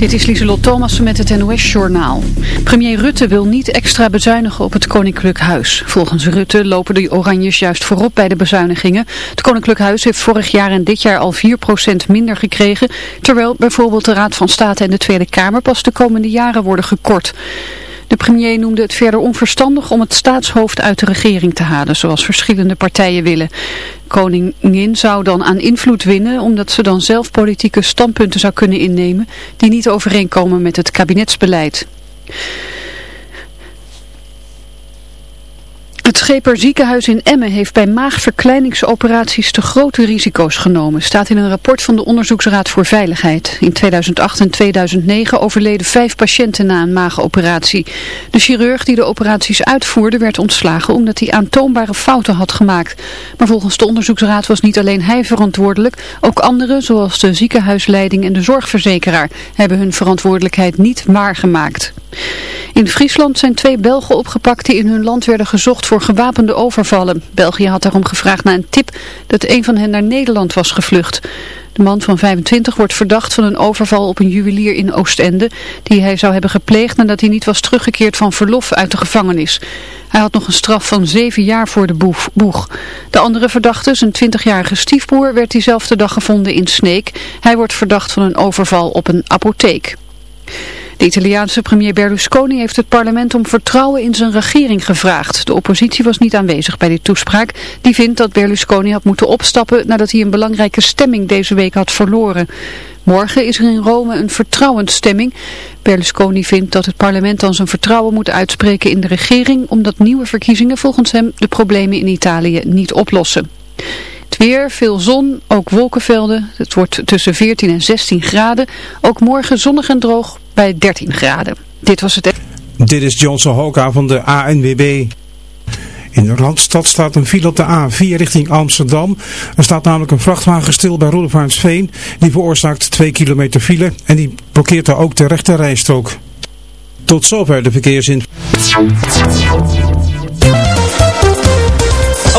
Dit is Lieselot Thomassen met het NOS-journaal. Premier Rutte wil niet extra bezuinigen op het Koninklijk Huis. Volgens Rutte lopen de Oranjes juist voorop bij de bezuinigingen. Het Koninklijk Huis heeft vorig jaar en dit jaar al 4% minder gekregen... terwijl bijvoorbeeld de Raad van State en de Tweede Kamer pas de komende jaren worden gekort. De premier noemde het verder onverstandig om het staatshoofd uit de regering te halen, zoals verschillende partijen willen. Koningin zou dan aan invloed winnen, omdat ze dan zelf politieke standpunten zou kunnen innemen die niet overeenkomen met het kabinetsbeleid. Het Scheper ziekenhuis in Emmen heeft bij maagverkleiningsoperaties te grote risico's genomen, staat in een rapport van de Onderzoeksraad voor Veiligheid. In 2008 en 2009 overleden vijf patiënten na een maagoperatie. De chirurg die de operaties uitvoerde werd ontslagen omdat hij aantoonbare fouten had gemaakt. Maar volgens de Onderzoeksraad was niet alleen hij verantwoordelijk, ook anderen zoals de ziekenhuisleiding en de zorgverzekeraar hebben hun verantwoordelijkheid niet waargemaakt. In Friesland zijn twee Belgen opgepakt die in hun land werden gezocht voor gewapende overvallen. België had daarom gevraagd naar een tip dat een van hen naar Nederland was gevlucht. De man van 25 wordt verdacht van een overval op een juwelier in Oostende, die hij zou hebben gepleegd nadat hij niet was teruggekeerd van verlof uit de gevangenis. Hij had nog een straf van zeven jaar voor de boeg. De andere verdachte, zijn 20-jarige stiefbroer, werd diezelfde dag gevonden in Sneek. Hij wordt verdacht van een overval op een apotheek. De Italiaanse premier Berlusconi heeft het parlement om vertrouwen in zijn regering gevraagd. De oppositie was niet aanwezig bij die toespraak. Die vindt dat Berlusconi had moeten opstappen nadat hij een belangrijke stemming deze week had verloren. Morgen is er in Rome een vertrouwensstemming. Berlusconi vindt dat het parlement dan zijn vertrouwen moet uitspreken in de regering, omdat nieuwe verkiezingen volgens hem de problemen in Italië niet oplossen. Weer, veel zon, ook wolkenvelden. Het wordt tussen 14 en 16 graden. Ook morgen zonnig en droog bij 13 graden. Dit was het... Dit is Johnson Hoka van de ANWB. In de Randstad staat een file op de A4 richting Amsterdam. Er staat namelijk een vrachtwagen stil bij Roelevarensveen. Die veroorzaakt 2 kilometer file en die blokkeert daar ook de rechte rijstrook. Tot zover de verkeersin.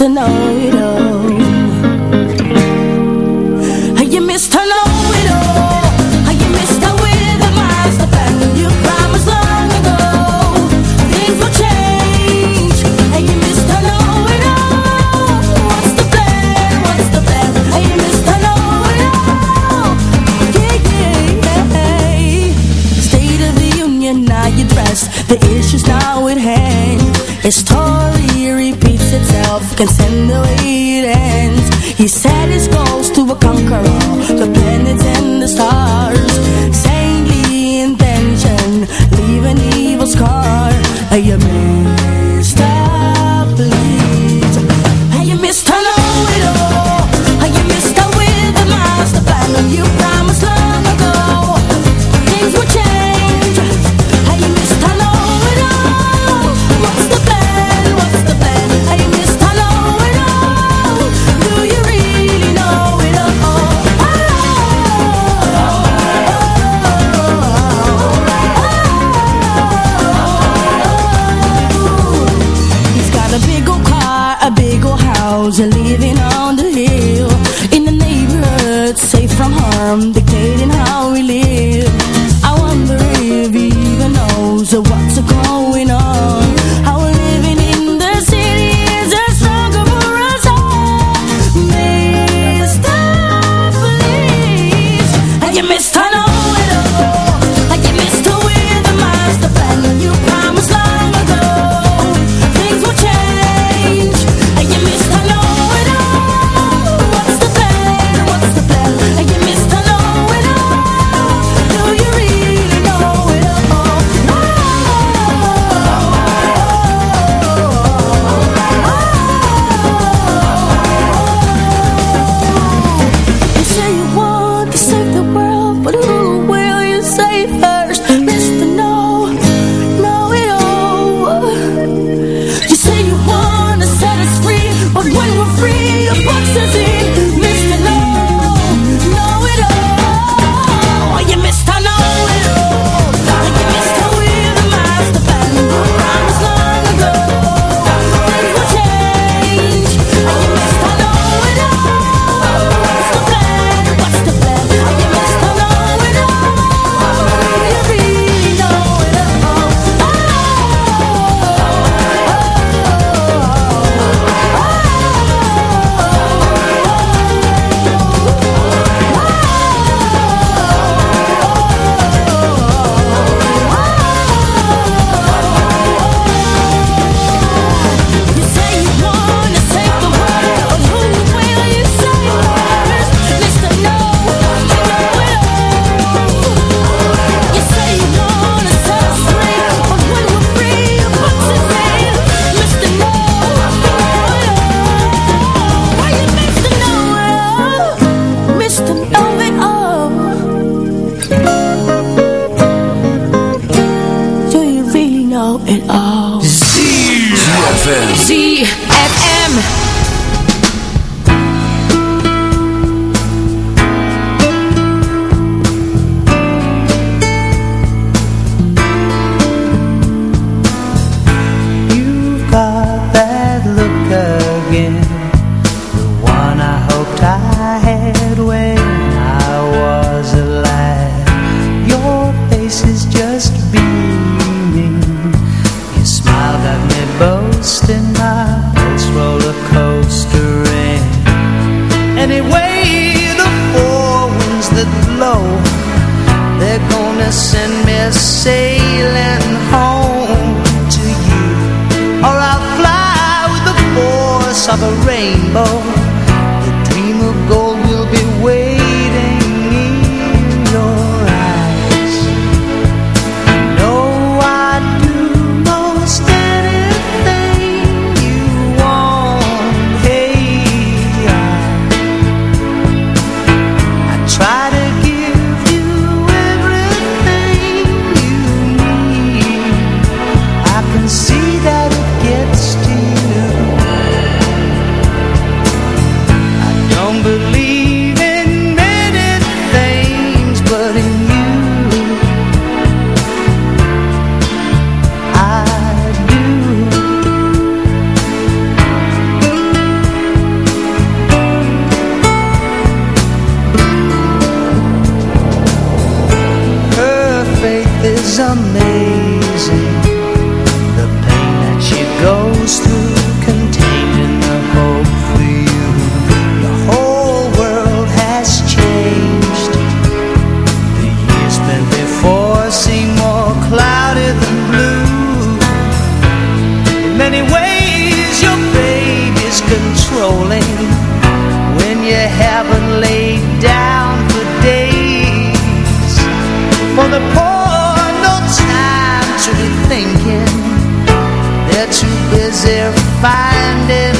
Mr. Know-It-All que laid down for days. For the poor, no time to thinking. They're too busy finding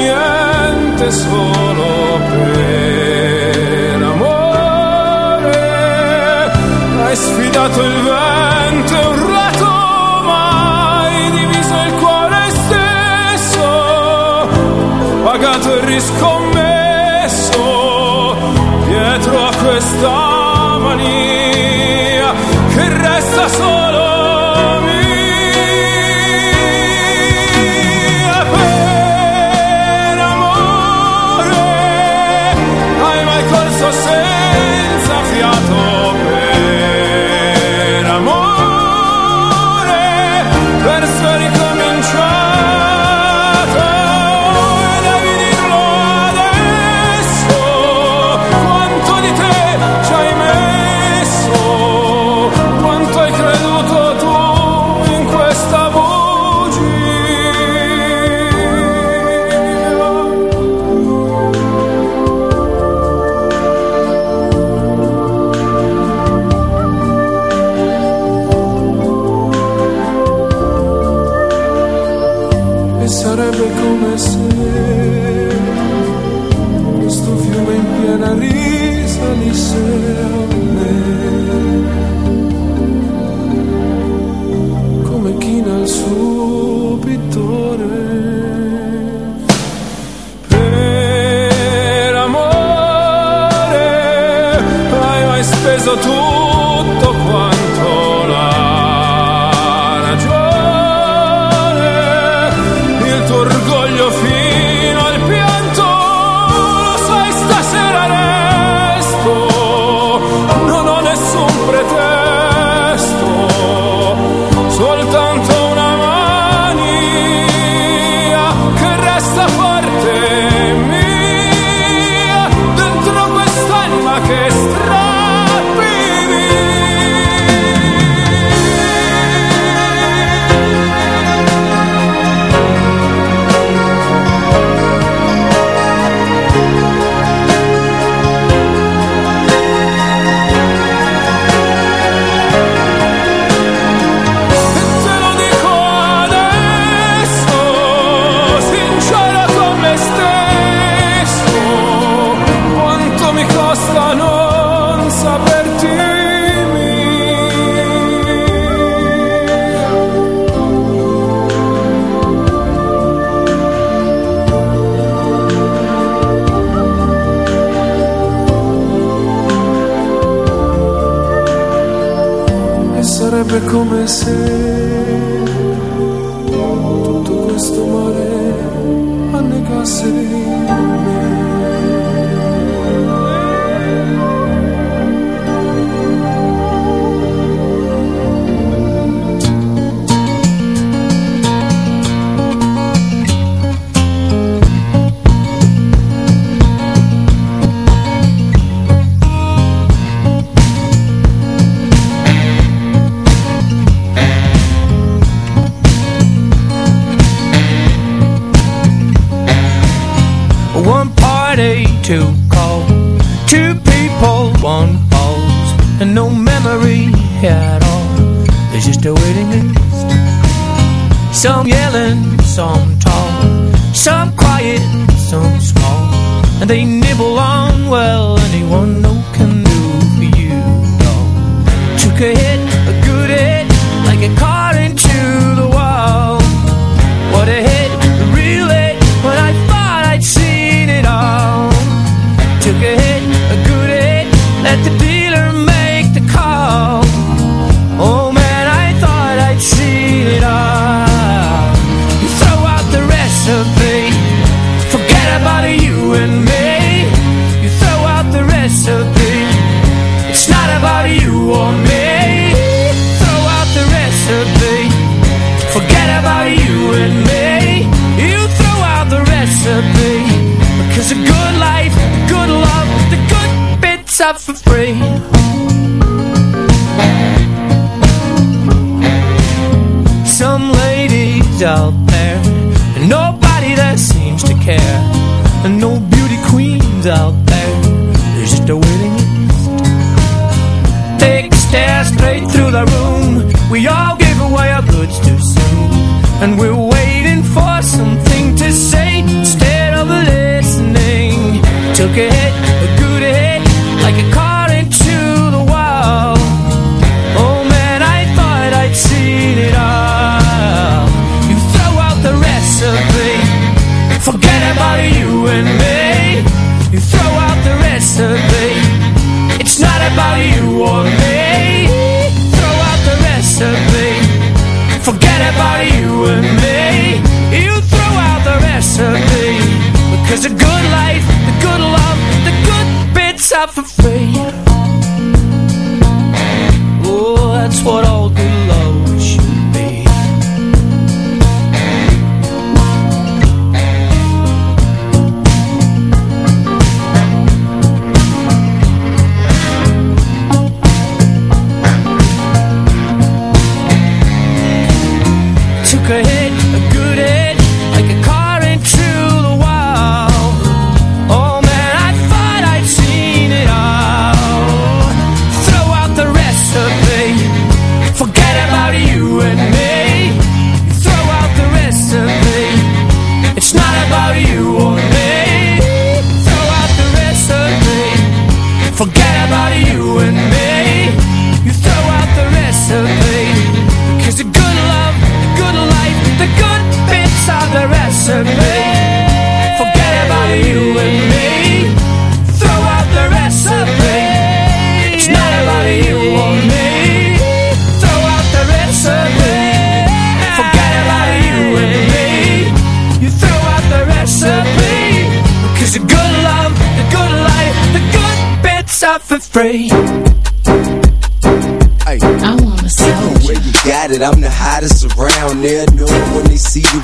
niente solo per amore. Hai sfidato il vento e un rato, ma diviso il cuore stesso, pagato il riscontro. so. to call. Two people, one pause And no memory at all. There's just a waiting list. Some yelling, some tall. Some quiet, some small. And they nibble for free.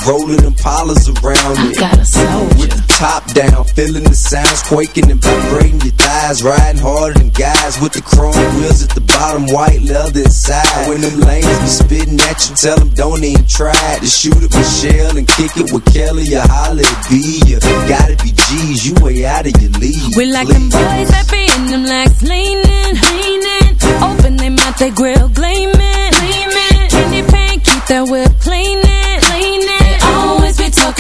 Rolling them polars around I it. got a soldier. With the top down, feeling the sounds quaking and vibrating your thighs. Riding harder than guys with the chrome wheels at the bottom, white leather inside. When them lanes be spitting at you, tell them don't even try to shoot it with Shell and kick it with Kelly or holla at B. You gotta be G's, you way out of your league. We like them boys that be in them legs leaning, leaning. Open they mouth, they grill gleaming, gleaming. Candy paint, keep that whip. They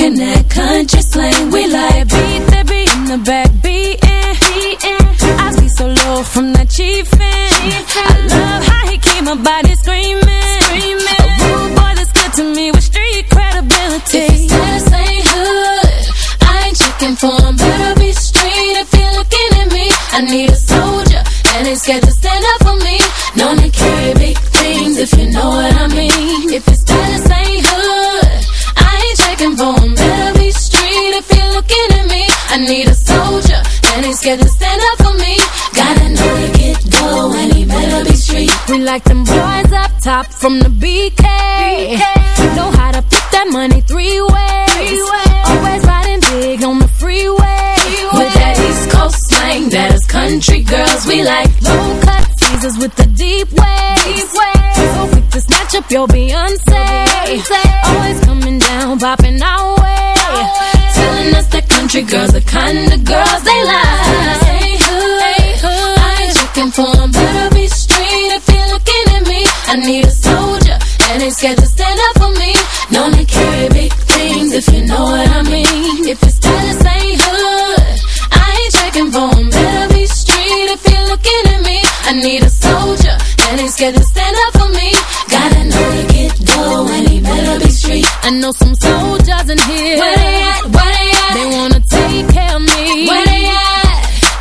talking that country slang. We like beat that beat in the back beating, beating. I see so low from that chiefin'. I love how he keep my body screaming, screaming. A rude boy that's good to me with street credibility. If his status ain't hood, I ain't checking for him. Better be straight if you're looking at me. I need a soldier that ain't scared to stand up for me. Known to carry big things if you know what I mean. If scared to stand up for me. Gotta know to get dough and he better be street. We like them boys up top from the BK. Know how to flip that money three ways. Always riding big on the freeway. With that East Coast slang, that is country girls we like. Low cut teasers with the deep waves. So quick to snatch up your Beyonce. Always coming down, popping our country girls the kind of girls they like. Ain't hood, I ain't checking for 'em. Better be straight if you're looking at me. I need a soldier that ain't scared to stand up for me. Known to carry big things if you know what I mean. If his status ain't hood, I ain't checking for 'em. Better be straight if you're looking at me. I need a soldier that ain't scared to stand up for me. Gotta know to get dough and he better be street. I know some soldiers in here. Where they at? Where they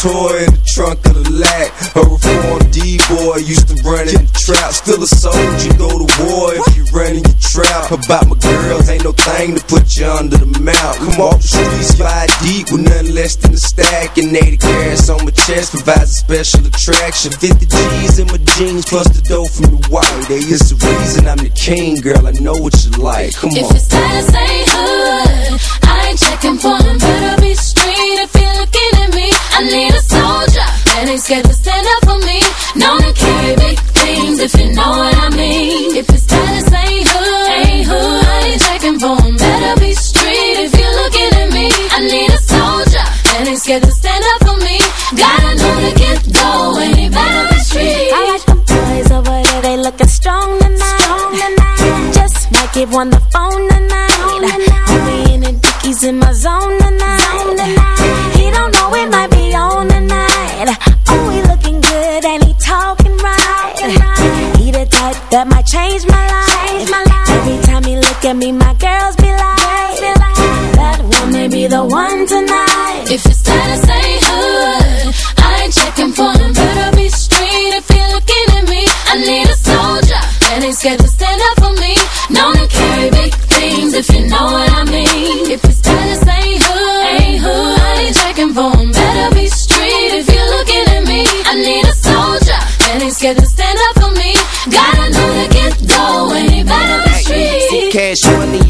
toy in the trunk of the lag. A reformed D-boy used to run in the trap. Still a soldier, go to war if you run in your trap. About my girls, ain't no thing to put you under the mount. Come off the streets, five deep with nothing less than a stack. And 80 carats on my chest provides a special attraction. 50 G's in my jeans, plus the dough from the white. There is a reason I'm the king, girl. I know what you like. Come If on. it's status ain't hood, I ain't checking for them. Better be street if I need a soldier that ain't scared to stand up for me. Known to carry big things if you know what I mean. If it's status ain't hood, ain't hood, I ain't checking for them. Better be street if you're looking at me. I need a soldier that ain't scared to stand up for me. Gotta know to get going. He better be street. I like them boys over there, they looking strong tonight. Strong tonight. Just might give one the phone tonight. Homie in the dickies in my zone that might change my life. Every time he look at me, my girls be like, that one may be the one tonight. If it's status ain't hood, I ain't checking for them. Better be street if you're looking at me. I need a soldier that ain't scared to stand up for me. Known to carry big things if you know what I mean. If it's status ain't hood, ain't hood, I ain't checking for them. Better be street if you're looking at me. I need a soldier that ain't scared to stand up for me. Gotta know to money is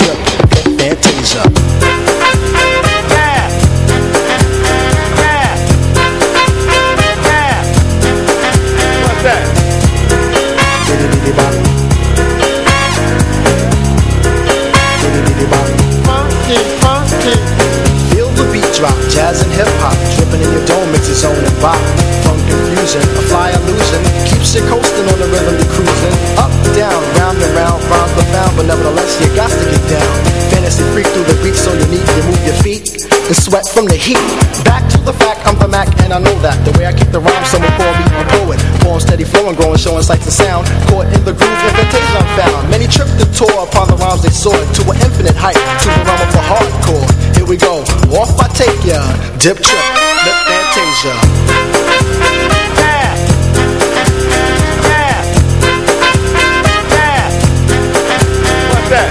Trip, flowing, growing, showing sights and sound. Caught in the groove, invitation I'm found. Many tripped the tour upon the rhymes they soared to an infinite height, to the realm of the hardcore. Here we go, off I take ya, dip trip, lip fantasia. Yeah. Yeah. Yeah. What's that?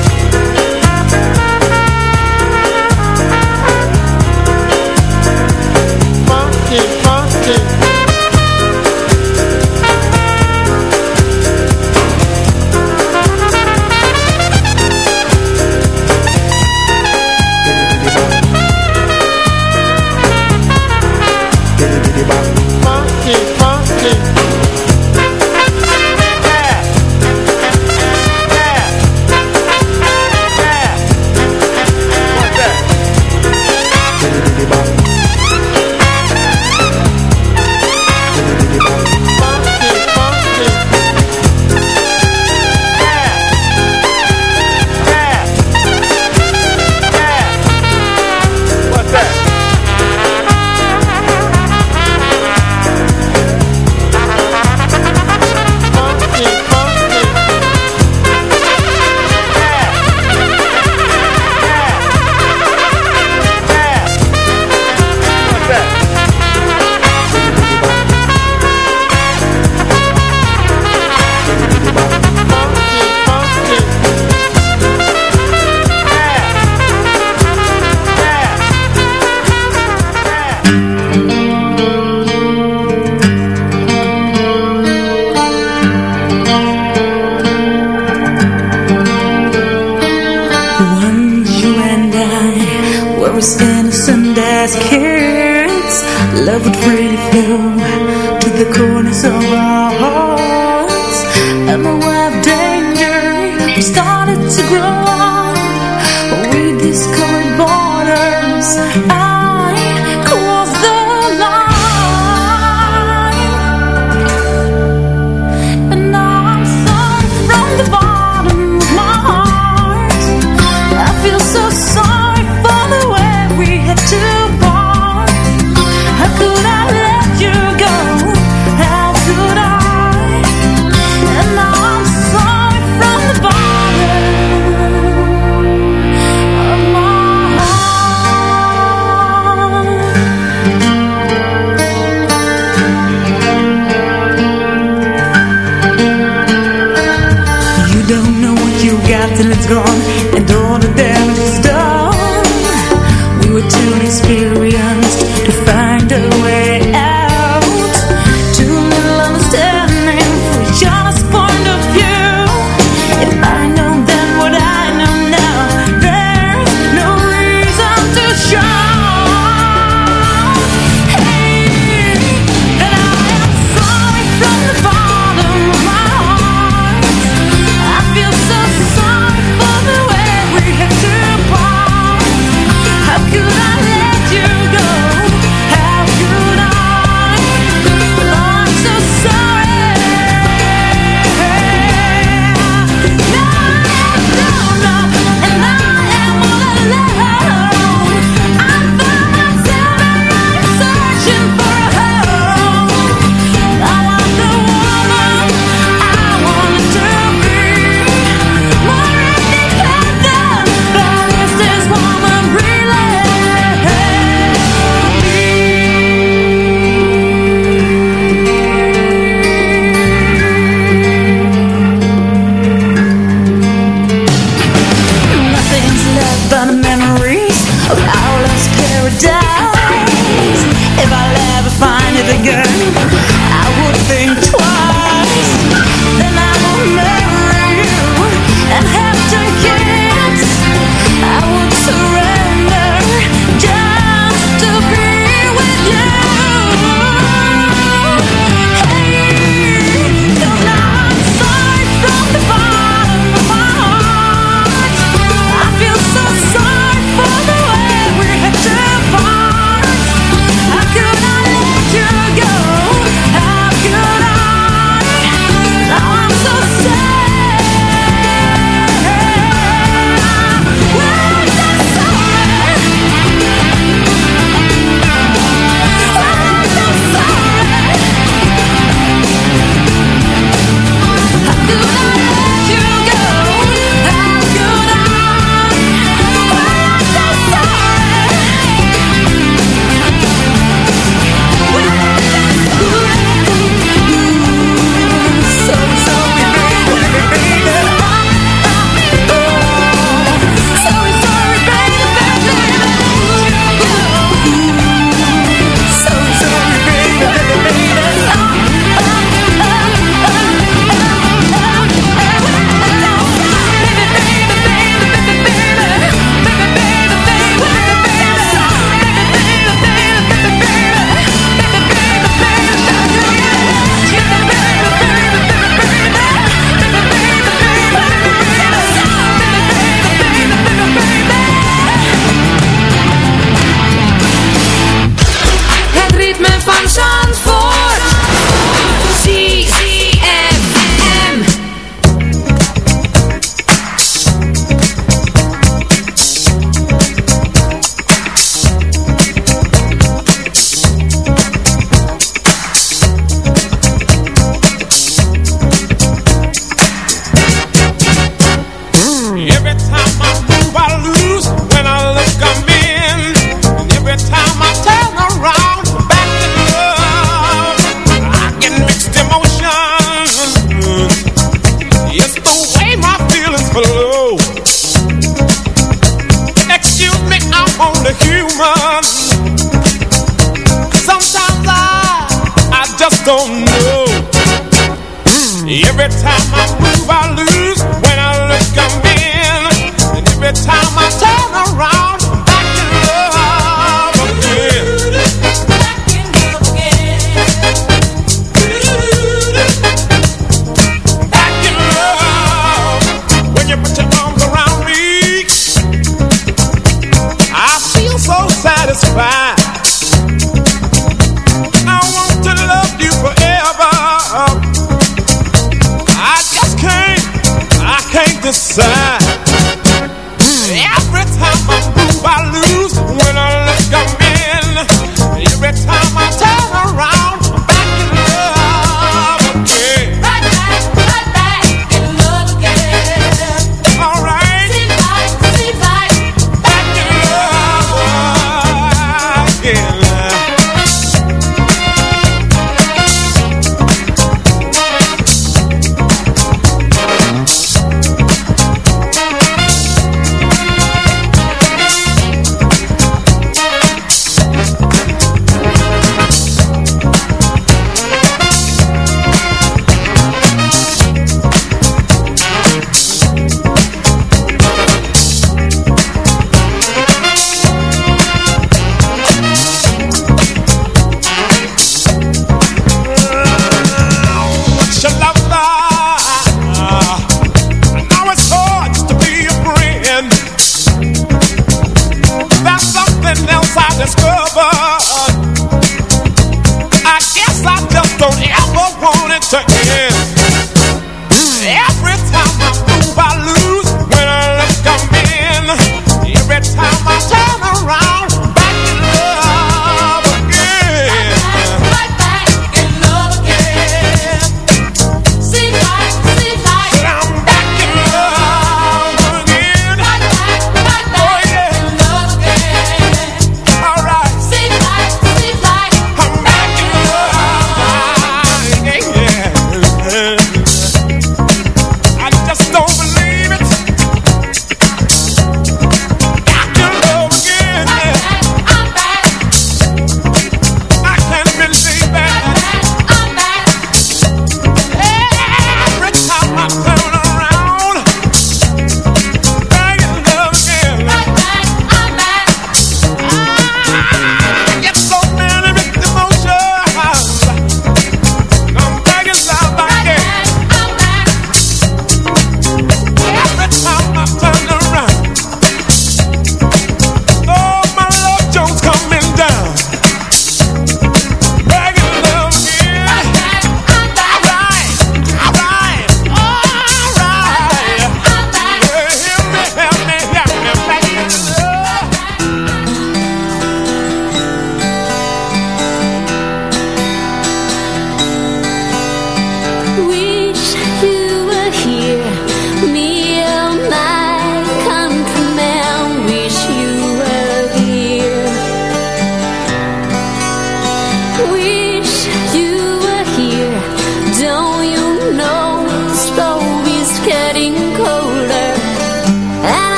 Satisfied.